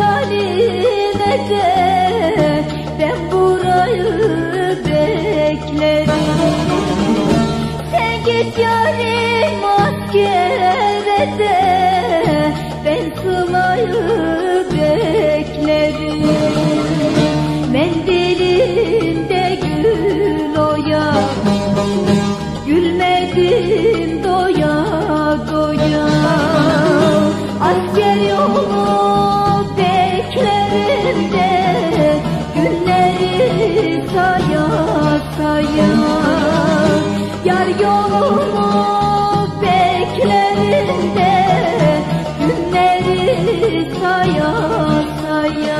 haline de ben burayı beklerim Sen git yarim askere de yolunu beklerinde günleri saya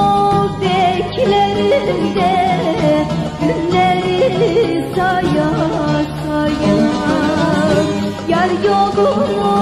yar yolum